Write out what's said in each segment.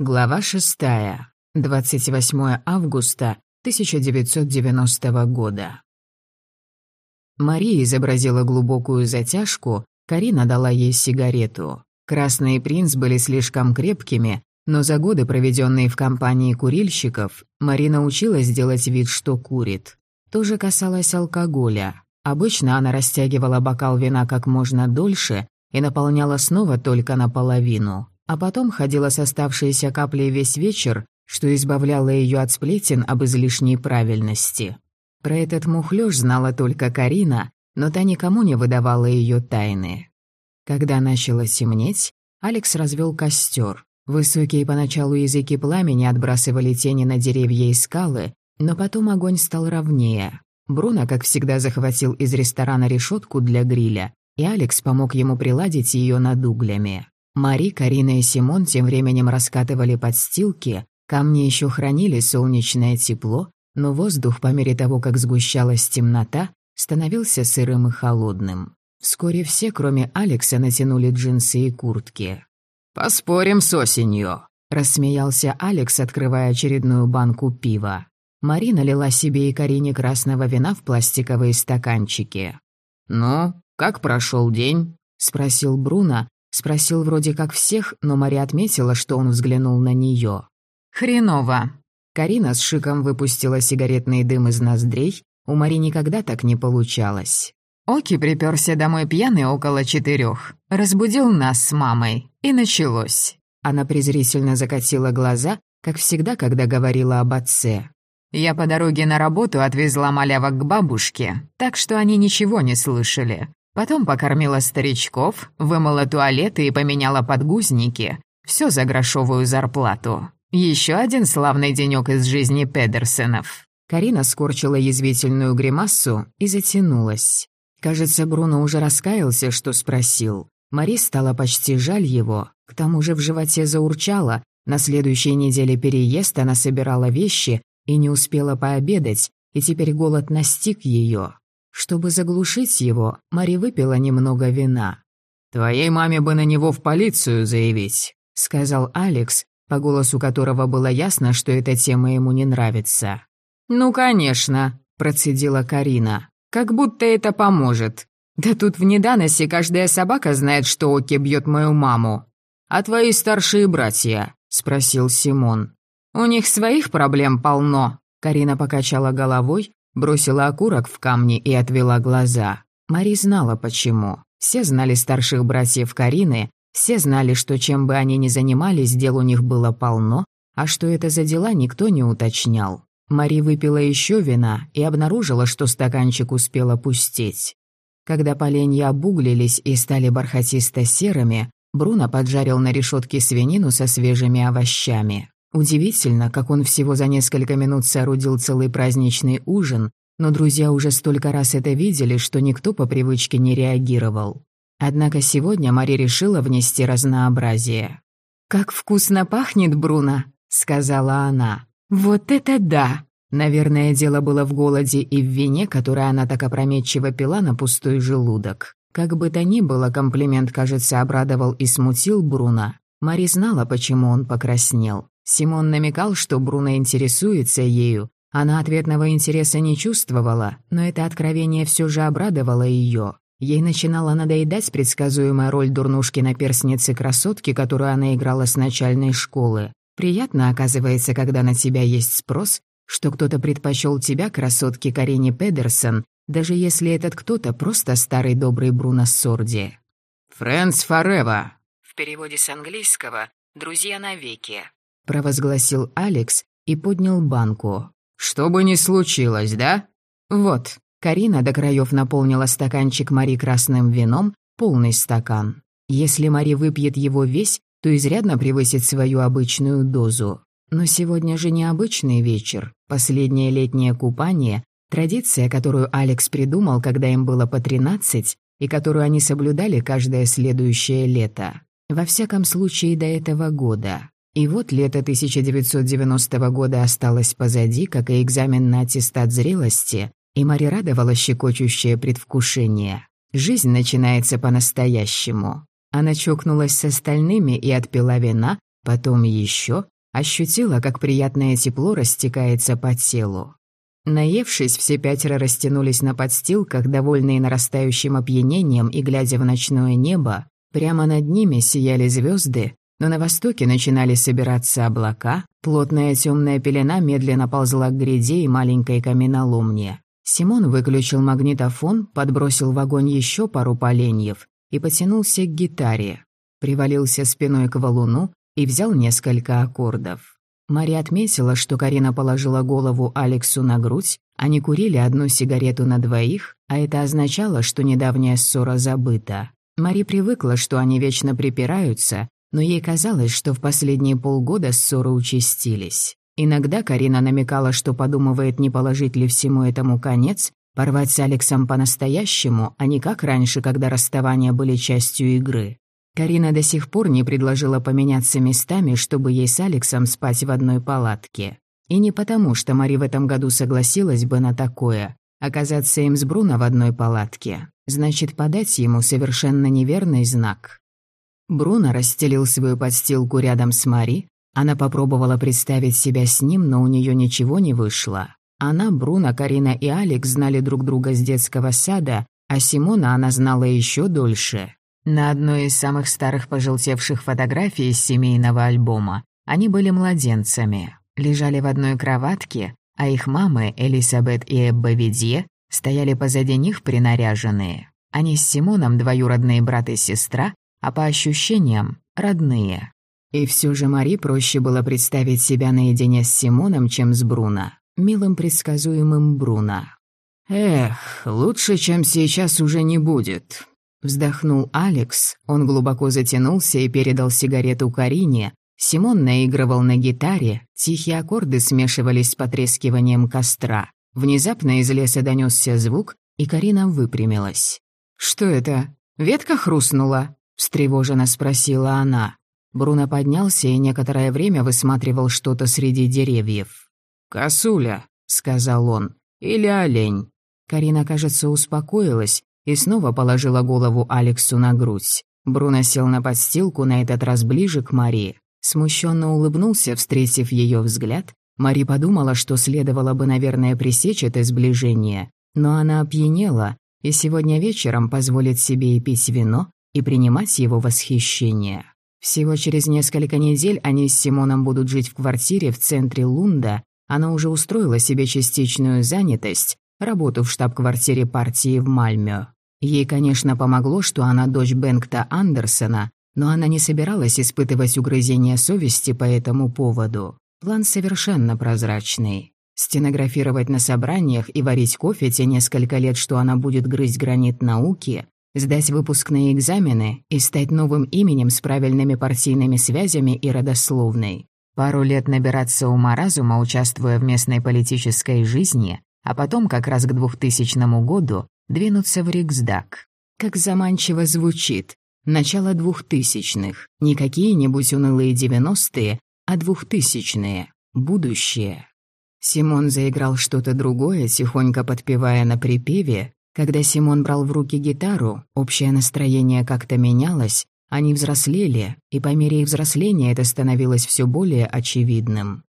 Глава 6. 28 августа 1990 года. Мария изобразила глубокую затяжку, Карина дала ей сигарету. Красные принц были слишком крепкими, но за годы, проведенные в компании курильщиков, Марина училась делать вид, что курит. То же касалось алкоголя. Обычно она растягивала бокал вина как можно дольше и наполняла снова только наполовину а потом ходила с оставшейся каплей весь вечер, что избавляло ее от сплетен об излишней правильности. Про этот мухлёж знала только Карина, но та никому не выдавала ее тайны. Когда начало темнеть, Алекс развел костер. Высокие поначалу языки пламени отбрасывали тени на деревья и скалы, но потом огонь стал ровнее. Бруно, как всегда, захватил из ресторана решетку для гриля, и Алекс помог ему приладить ее над углями. Мари, Карина и Симон тем временем раскатывали подстилки, камни еще хранили солнечное тепло, но воздух, по мере того, как сгущалась темнота, становился сырым и холодным. Вскоре все, кроме Алекса, натянули джинсы и куртки. «Поспорим с осенью», — рассмеялся Алекс, открывая очередную банку пива. Мари налила себе и Карине красного вина в пластиковые стаканчики. «Ну, как прошел день?» — спросил Бруно, Спросил вроде как всех, но Мария отметила, что он взглянул на нее. «Хреново». Карина с шиком выпустила сигаретный дым из ноздрей. У Мари никогда так не получалось. Оки приперся домой пьяный около четырех. Разбудил нас с мамой. И началось. Она презрительно закатила глаза, как всегда, когда говорила об отце. Я по дороге на работу отвезла малявок к бабушке, так что они ничего не слышали. Потом покормила старичков, вымыла туалеты и поменяла подгузники. Все за грошовую зарплату. Еще один славный денек из жизни Педерсонов. Карина скорчила язвительную гримассу и затянулась. Кажется, Бруно уже раскаялся, что спросил. Мари стала почти жаль его, к тому же в животе заурчала. На следующей неделе переезд она собирала вещи и не успела пообедать, и теперь голод настиг ее. Чтобы заглушить его, Мари выпила немного вина. «Твоей маме бы на него в полицию заявить», — сказал Алекс, по голосу которого было ясно, что эта тема ему не нравится. «Ну, конечно», — процедила Карина. «Как будто это поможет. Да тут в Неданосе каждая собака знает, что Оки бьет мою маму». «А твои старшие братья?» — спросил Симон. «У них своих проблем полно», — Карина покачала головой, Бросила окурок в камни и отвела глаза. Мари знала почему. Все знали старших братьев Карины, все знали, что чем бы они ни занимались, дел у них было полно, а что это за дела, никто не уточнял. Мари выпила еще вина и обнаружила, что стаканчик успел опустить. Когда поленья обуглились и стали бархатисто-серыми, Бруно поджарил на решетке свинину со свежими овощами. Удивительно, как он всего за несколько минут соорудил целый праздничный ужин, но друзья уже столько раз это видели, что никто по привычке не реагировал. Однако сегодня Мари решила внести разнообразие. «Как вкусно пахнет, Бруно!» — сказала она. «Вот это да!» Наверное, дело было в голоде и в вине, которое она так опрометчиво пила на пустой желудок. Как бы то ни было, комплимент, кажется, обрадовал и смутил Бруно. Мари знала, почему он покраснел. Симон намекал, что Бруно интересуется ею. Она ответного интереса не чувствовала, но это откровение все же обрадовало ее. Ей начинала надоедать предсказуемая роль дурнушки на перстнице красотки, которую она играла с начальной школы. Приятно, оказывается, когда на тебя есть спрос, что кто-то предпочел тебя, красотке Карине Педерсон, даже если этот кто-то просто старый добрый Бруно Сорди. «Френдс Форева». В переводе с английского «друзья навеки» провозгласил Алекс и поднял банку. «Что бы ни случилось, да?» «Вот». Карина до краев наполнила стаканчик Мари красным вином, полный стакан. Если Мари выпьет его весь, то изрядно превысит свою обычную дозу. Но сегодня же необычный вечер, последнее летнее купание, традиция, которую Алекс придумал, когда им было по тринадцать, и которую они соблюдали каждое следующее лето. Во всяком случае, до этого года. И вот лето 1990 года осталось позади, как и экзамен на аттестат зрелости, и Мари радовала щекочущее предвкушение. Жизнь начинается по-настоящему. Она чокнулась с остальными и отпила вина, потом еще, ощутила, как приятное тепло растекается по телу. Наевшись, все пятеро растянулись на подстилках, довольные нарастающим опьянением и глядя в ночное небо. Прямо над ними сияли звезды, но на востоке начинали собираться облака, плотная темная пелена медленно ползла к гряде и маленькой каменоломне. Симон выключил магнитофон, подбросил в огонь еще пару поленьев и потянулся к гитаре. Привалился спиной к валуну и взял несколько аккордов. Мария отметила, что Карина положила голову Алексу на грудь, они курили одну сигарету на двоих, а это означало, что недавняя ссора забыта. Мари привыкла, что они вечно припираются, но ей казалось, что в последние полгода ссоры участились. Иногда Карина намекала, что подумывает, не положить ли всему этому конец, порвать с Алексом по-настоящему, а не как раньше, когда расставания были частью игры. Карина до сих пор не предложила поменяться местами, чтобы ей с Алексом спать в одной палатке. И не потому, что Мари в этом году согласилась бы на такое. Оказаться им с Бруно в одной палатке значит подать ему совершенно неверный знак. Бруно расстелил свою подстилку рядом с Мари. Она попробовала представить себя с ним, но у нее ничего не вышло. Она, Бруно, Карина и Алекс знали друг друга с детского сада, а Симона она знала еще дольше. На одной из самых старых пожелтевших фотографий из семейного альбома они были младенцами, лежали в одной кроватке, а их мамы, Элисабет и Эбба Видье, стояли позади них принаряженные. Они с Симоном двоюродные брат и сестра, а по ощущениям — родные. И все же Мари проще было представить себя наедине с Симоном, чем с Бруно, милым предсказуемым Бруно. «Эх, лучше, чем сейчас уже не будет», Вздохнул Алекс, он глубоко затянулся и передал сигарету Карине. Симон наигрывал на гитаре, тихие аккорды смешивались с потрескиванием костра. Внезапно из леса донесся звук, и Карина выпрямилась. «Что это? Ветка хрустнула?» – встревоженно спросила она. Бруно поднялся и некоторое время высматривал что-то среди деревьев. «Косуля», — сказал он, — «или олень». Карина, кажется, успокоилась, и снова положила голову Алексу на грудь. Бруно сел на подстилку, на этот раз ближе к Мари. Смущенно улыбнулся, встретив ее взгляд. Мари подумала, что следовало бы, наверное, пресечь это сближение. Но она опьянела и сегодня вечером позволит себе и пить вино, и принимать его восхищение. Всего через несколько недель они с Симоном будут жить в квартире в центре Лунда. Она уже устроила себе частичную занятость, работу в штаб-квартире партии в Мальмё. Ей, конечно, помогло, что она дочь Бенгта Андерсона, но она не собиралась испытывать угрызения совести по этому поводу. План совершенно прозрачный. Стенографировать на собраниях и варить кофе те несколько лет, что она будет грызть гранит науки, сдать выпускные экзамены и стать новым именем с правильными партийными связями и родословной. Пару лет набираться ума-разума, участвуя в местной политической жизни, а потом как раз к 2000 году двинуться в Риксдаг. Как заманчиво звучит. Начало двухтысячных. Не какие-нибудь унылые девяностые, а двухтысячные. Будущее. Симон заиграл что-то другое, тихонько подпевая на припеве. Когда Симон брал в руки гитару, общее настроение как-то менялось, они взрослели, и по мере их взросления это становилось все более очевидным.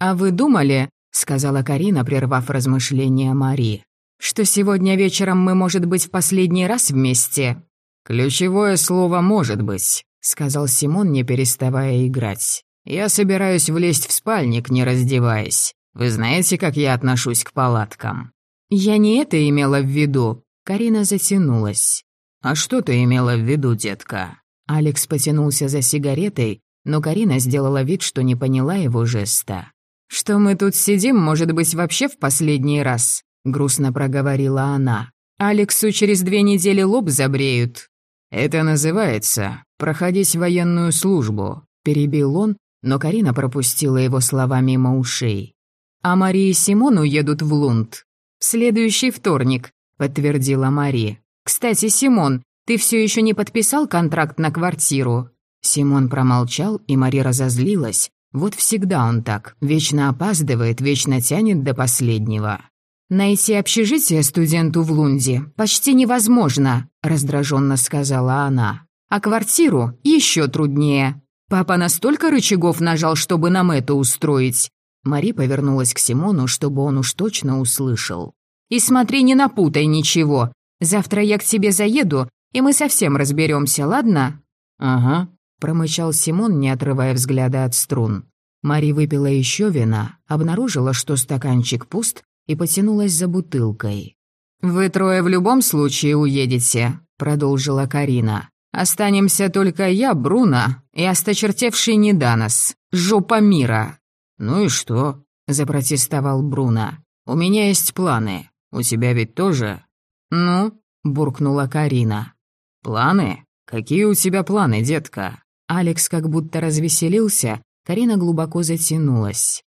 «А вы думали?» — сказала Карина, прервав размышления Мари что сегодня вечером мы, может быть, в последний раз вместе?» «Ключевое слово «может быть», — сказал Симон, не переставая играть. «Я собираюсь влезть в спальник, не раздеваясь. Вы знаете, как я отношусь к палаткам?» «Я не это имела в виду». Карина затянулась. «А что ты имела в виду, детка?» Алекс потянулся за сигаретой, но Карина сделала вид, что не поняла его жеста. «Что мы тут сидим, может быть, вообще в последний раз?» грустно проговорила она. «Алексу через две недели лоб забреют». «Это называется проходить военную службу», — перебил он, но Карина пропустила его слова мимо ушей. «А Мария и Симон уедут в Лунд. В следующий вторник», — подтвердила Мари. «Кстати, Симон, ты все еще не подписал контракт на квартиру?» Симон промолчал, и Мари разозлилась. Вот всегда он так, вечно опаздывает, вечно тянет до последнего. «Найти общежитие студенту в Лунде почти невозможно», — раздраженно сказала она. «А квартиру еще труднее». Папа настолько рычагов нажал, чтобы нам это устроить?» Мари повернулась к Симону, чтобы он уж точно услышал. «И смотри, не напутай ничего. Завтра я к тебе заеду, и мы совсем разберемся, ладно?» «Ага», — промычал Симон, не отрывая взгляда от струн. Мари выпила еще вина, обнаружила, что стаканчик пуст, и потянулась за бутылкой. «Вы трое в любом случае уедете», — продолжила Карина. «Останемся только я, Бруно, и осточертевший Неданос, жопа мира». «Ну и что?» — запротестовал Бруно. «У меня есть планы. У тебя ведь тоже?» «Ну?» — буркнула Карина. «Планы? Какие у тебя планы, детка?» Алекс как будто развеселился, Карина глубоко затянулась.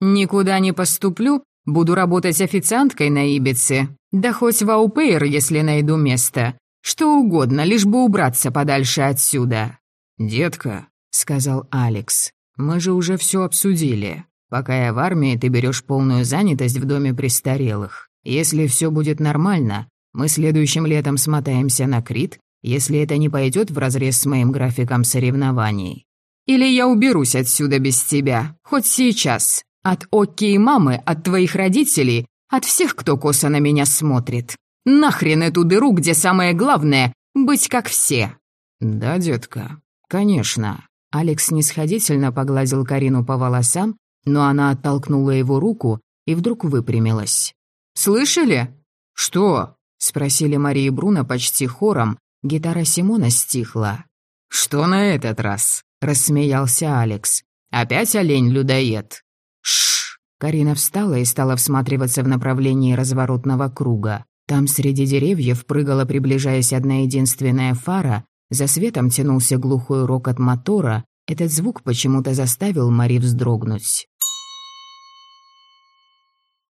«Никуда не поступлю, буду работать официанткой на Ибице. Да хоть в аупейр, если найду место. Что угодно, лишь бы убраться подальше отсюда». «Детка», — сказал Алекс, — «мы же уже все обсудили. Пока я в армии, ты берешь полную занятость в доме престарелых. Если все будет нормально, мы следующим летом смотаемся на Крит, если это не пойдет вразрез с моим графиком соревнований. Или я уберусь отсюда без тебя, хоть сейчас. От Окки и мамы, от твоих родителей, от всех, кто косо на меня смотрит. Нахрен эту дыру, где самое главное — быть как все». «Да, детка, конечно». Алекс нисходительно погладил Карину по волосам, но она оттолкнула его руку и вдруг выпрямилась. «Слышали?» «Что?» — спросили Мария и Бруно почти хором. Гитара Симона стихла. «Что на этот раз?» рассмеялся Алекс. «Опять олень-людоед?» Шш! Карина встала и стала всматриваться в направлении разворотного круга. Там среди деревьев прыгала, приближаясь одна единственная фара, за светом тянулся глухой рокот мотора, этот звук почему-то заставил Мари вздрогнуть.